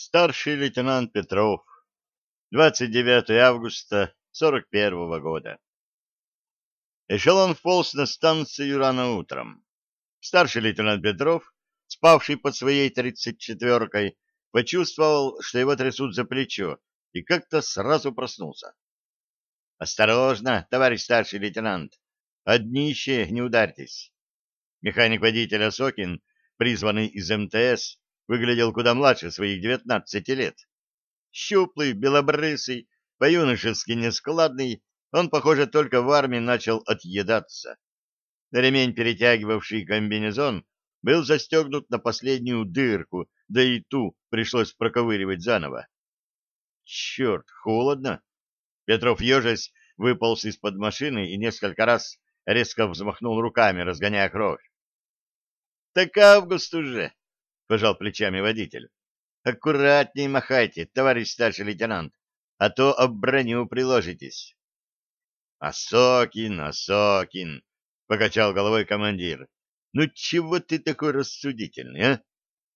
Старший лейтенант Петров. 29 августа 41 года. Эшелон вполз на станцию рано утром. Старший лейтенант Петров, спавший под своей тридцать четверкой, почувствовал, что его трясут за плечо, и как-то сразу проснулся. — Осторожно, товарищ старший лейтенант, от днище не ударьтесь. Механик-водитель Осокин, призванный из МТС, выглядел куда младше своих девятнадцати лет. Щуплый, белобрысый, по-юношески нескладный, он, похоже, только в армии начал отъедаться. Ремень, перетягивавший комбинезон, был застегнут на последнюю дырку, да и ту пришлось проковыривать заново. Черт, холодно! Петров ежась выполз из-под машины и несколько раз резко взмахнул руками, разгоняя кровь. — Так август уже! — пожал плечами водитель. — Аккуратней махайте, товарищ старший лейтенант, а то об броню приложитесь. — Осокин, Осокин! — покачал головой командир. — Ну чего ты такой рассудительный, а?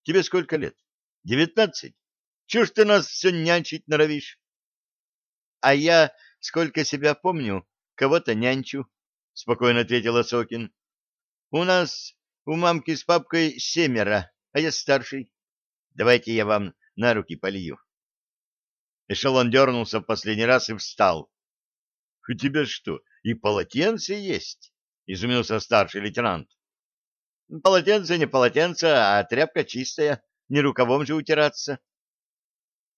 Тебе сколько лет? Девятнадцать? Чего ж ты нас все нянчить норовишь? — А я, сколько себя помню, кого-то нянчу, — спокойно ответил Осокин. — У нас, у мамки с папкой семеро, а я старший. Давайте я вам на руки полью. Эшелон дернулся в последний раз и встал. — У тебя что, и полотенце есть? — изумился старший лейтенант. — Полотенце не полотенце, а тряпка чистая, не рукавом же утираться.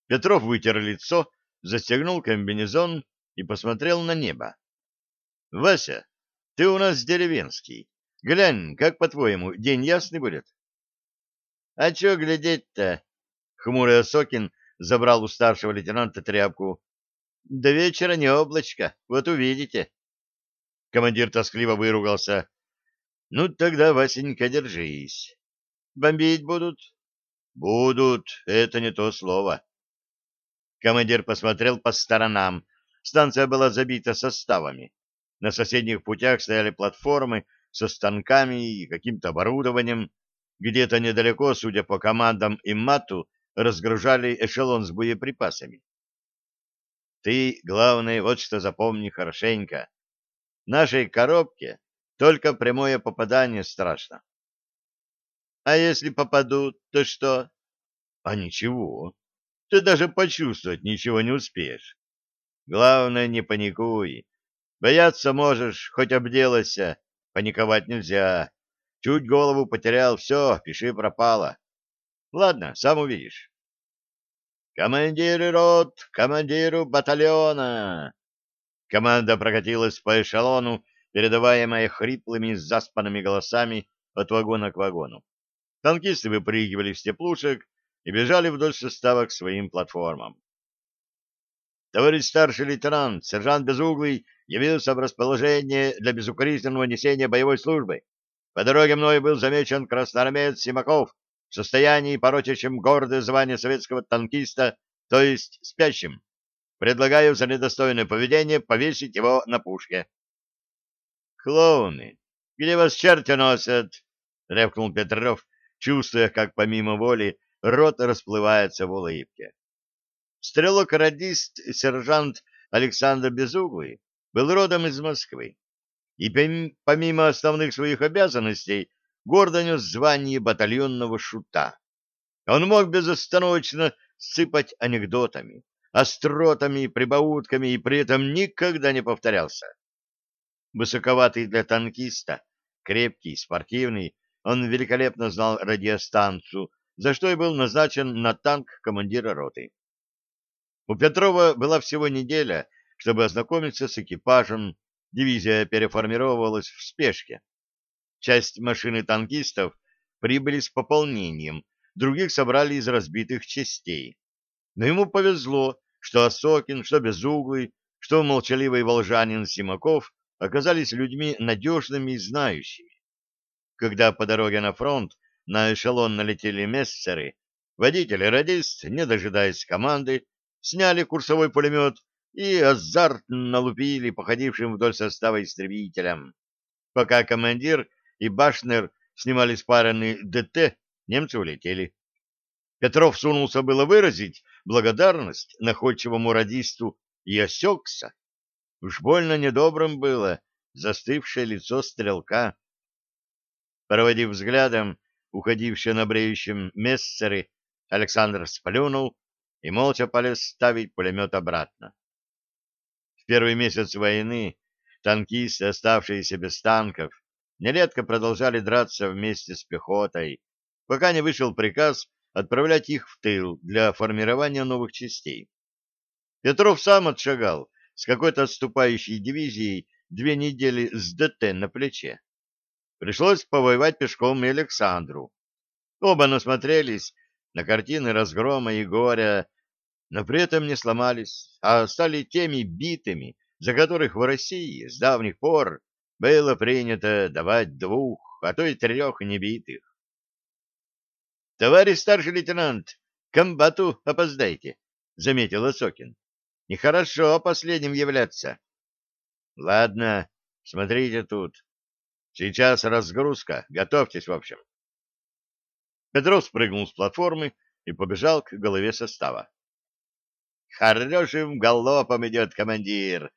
Петров вытер лицо, застегнул комбинезон и посмотрел на небо. — Вася, ты у нас деревенский. Глянь, как, по-твоему, день ясный будет? — А чё глядеть-то? — хмурый Осокин забрал у старшего лейтенанта тряпку. — До вечера не облачко, вот увидите. Командир тоскливо выругался. — Ну, тогда, Васенька, держись. Бомбить будут? — Будут, это не то слово. Командир посмотрел по сторонам. Станция была забита составами. На соседних путях стояли платформы со станками и каким-то оборудованием. Где-то недалеко, судя по командам и мату, разгружали эшелон с боеприпасами. Ты, главное, вот что запомни хорошенько. Нашей коробке только прямое попадание страшно. А если попадут, то что? А ничего. Ты даже почувствовать ничего не успеешь. Главное, не паникуй. Бояться можешь, хоть обделайся. Паниковать нельзя. Чуть голову потерял, все, пиши пропало. Ладно, сам увидишь. Командиры рот, командиру батальона! Команда прокатилась по эшелону, передаваемая хриплыми заспанными голосами от вагона к вагону. Танкисты выпрыгивали с теплушек и бежали вдоль состава к своим платформам. Товарищ старший лейтенант, сержант Безуглый явился в расположение для безукоризненного несения боевой службы. По дороге мною был замечен красноармеец Симаков в состоянии, порочащем гордое звание советского танкиста, то есть спящим. Предлагаю за недостойное поведение повесить его на пушке. «Клоуны, где вас черти носят?» — рявкнул Петров, чувствуя, как помимо воли рот расплывается в улыбке. Стрелок-радист сержант Александр Безуглый был родом из Москвы и помимо основных своих обязанностей гордо нес звание батальонного шута. Он мог безостановочно сыпать анекдотами, остротами, прибаутками и при этом никогда не повторялся. Высоковатый для танкиста, крепкий, спортивный, он великолепно знал радиостанцию, за что и был назначен на танк командира роты. У Петрова была всего неделя, чтобы ознакомиться с экипажем, дивизия переформировалась в спешке. Часть машины танкистов прибыли с пополнением, других собрали из разбитых частей. Но ему повезло, что Осокин, что Безуглый, что молчаливый волжанин Симаков оказались людьми надежными и знающими. Когда по дороге на фронт на эшелон налетели мессеры, водитель и радист, не дожидаясь команды, сняли курсовой пулемет и азартно лупили походившим вдоль состава истребителям. Пока командир и Башнер снимали спаренный ДТ, немцы улетели. Петров сунулся было выразить благодарность находчивому радисту и осекся. Уж больно недобрым было застывшее лицо стрелка. Проводив взглядом уходившие на бреющем мессеры, Александр сплюнул и молча полез ставить пулемет обратно. В первый месяц войны танкисты, оставшиеся без танков, нередко продолжали драться вместе с пехотой, пока не вышел приказ отправлять их в тыл для формирования новых частей. Петров сам отшагал с какой-то отступающей дивизией две недели с ДТ на плече. Пришлось повоевать пешком и Александру. Оба насмотрелись на картины разгрома и горя, но при этом не сломались, а стали теми битыми, за которых в России с давних пор было принято давать двух, а то и трех небитых. — Товарищ старший лейтенант, к комбату опоздайте, — заметил Осокин. — Нехорошо последним являться. — Ладно, смотрите тут. Сейчас разгрузка, готовьтесь, в общем. Петров спрыгнул с платформы и побежал к голове состава. Хорошим галопом идет командир.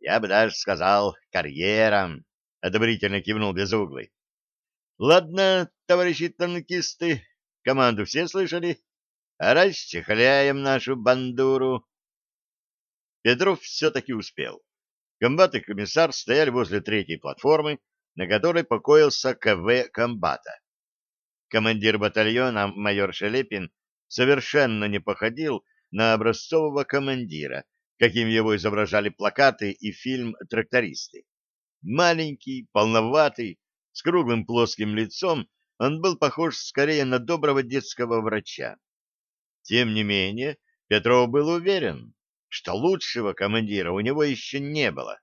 Я бы даже сказал, карьером, — одобрительно кивнул Безуглый. — Ладно, товарищи танкисты, команду все слышали? Расчехляем нашу бандуру. Петров все-таки успел. Комбат и комиссар стояли возле третьей платформы, на которой покоился КВ комбата. Командир батальона майор Шелепин совершенно не походил на образцового командира, каким его изображали плакаты и фильм «Трактористы». Маленький, полноватый, с круглым плоским лицом, он был похож скорее на доброго детского врача. Тем не менее, Петров был уверен, что лучшего командира у него еще не было.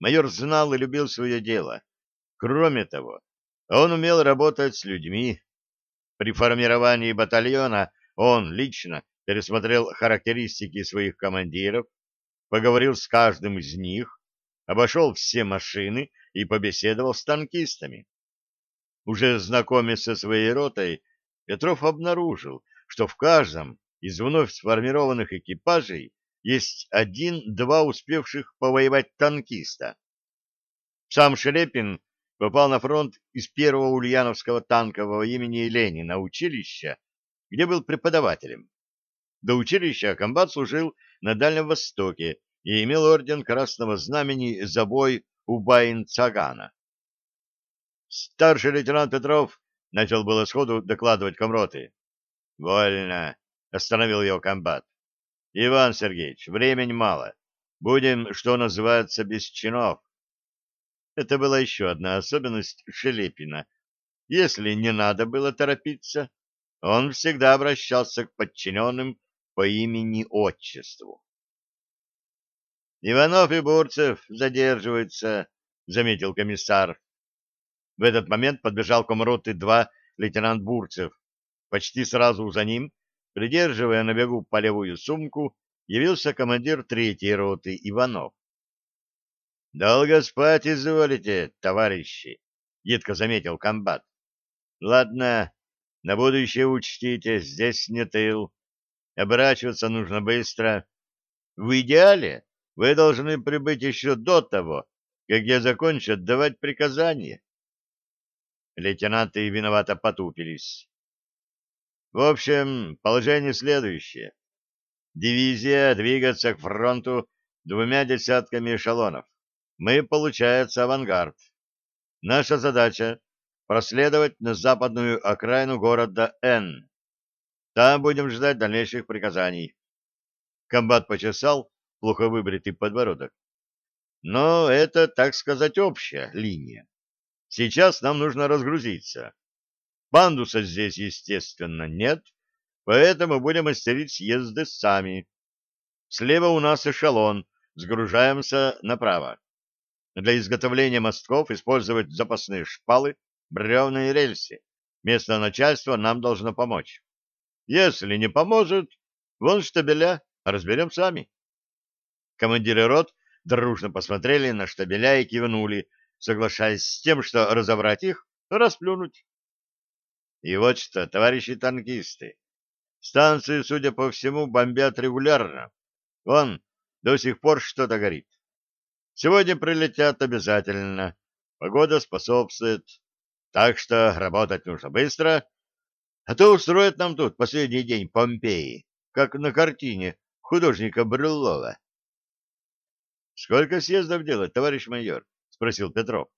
Майор знал и любил свое дело. Кроме того, он умел работать с людьми. При формировании батальона он лично пересмотрел характеристики своих командиров, поговорил с каждым из них, обошел все машины и побеседовал с танкистами. Уже знакомясь со своей ротой, Петров обнаружил, что в каждом из вновь сформированных экипажей есть один-два успевших повоевать танкиста. Сам Шелепин попал на фронт из первого ульяновского танкового имени Ленина училища, где был преподавателем. До училища комбат служил на Дальнем Востоке и имел орден Красного Знамени за бой у Баин-Цагана. Старший лейтенант Петров начал было сходу докладывать комроты. «Вольно!» — остановил его комбат. «Иван Сергеевич, времени мало. Будем, что называется, без чинов». Это была еще одна особенность Шелепина. Если не надо было торопиться, он всегда обращался к подчиненным по имени-отчеству. «Иванов и Бурцев задерживаются», — заметил комиссар. В этот момент подбежал к комроты-2 лейтенант Бурцев. Почти сразу за ним, придерживая на бегу полевую сумку, явился командир третьей роты Иванов. «Долго спать изволите, товарищи», — едко заметил комбат. «Ладно, на будущее учтите, здесь не тыл. Оборачиваться нужно быстро. В идеале вы должны прибыть еще до того, как я закончу отдавать приказания. Лейтенанты виновато потупились. В общем, положение следующее. Дивизия двигаться к фронту двумя десятками эшелонов. Мы, получается, авангард. Наша задача — проследовать на западную окраину города Н. Там будем ждать дальнейших приказаний. Комбат почесал плохо выбритый подбородок. Но это, так сказать, общая линия. Сейчас нам нужно разгрузиться. Пандуса здесь, естественно, нет, поэтому будем мастерить съезды сами. Слева у нас эшелон, сгружаемся направо. Для изготовления мостков использовать запасные шпалы, бревна и рельсы. Местное начальство нам должно помочь. Если не поможет, вон штабеля, разберем сами. Командиры рот дружно посмотрели на штабеля и кивнули, соглашаясь с тем, что разобрать их, расплюнуть. И вот что, товарищи танкисты, Станцию, судя по всему, бомбят регулярно. Вон, до сих пор что-то горит. Сегодня прилетят обязательно. Погода способствует. Так что работать нужно быстро. А то устроят нам тут последний день Помпеи, как на картине художника Брюллова. — Сколько съездов делать, товарищ майор? — спросил Петров.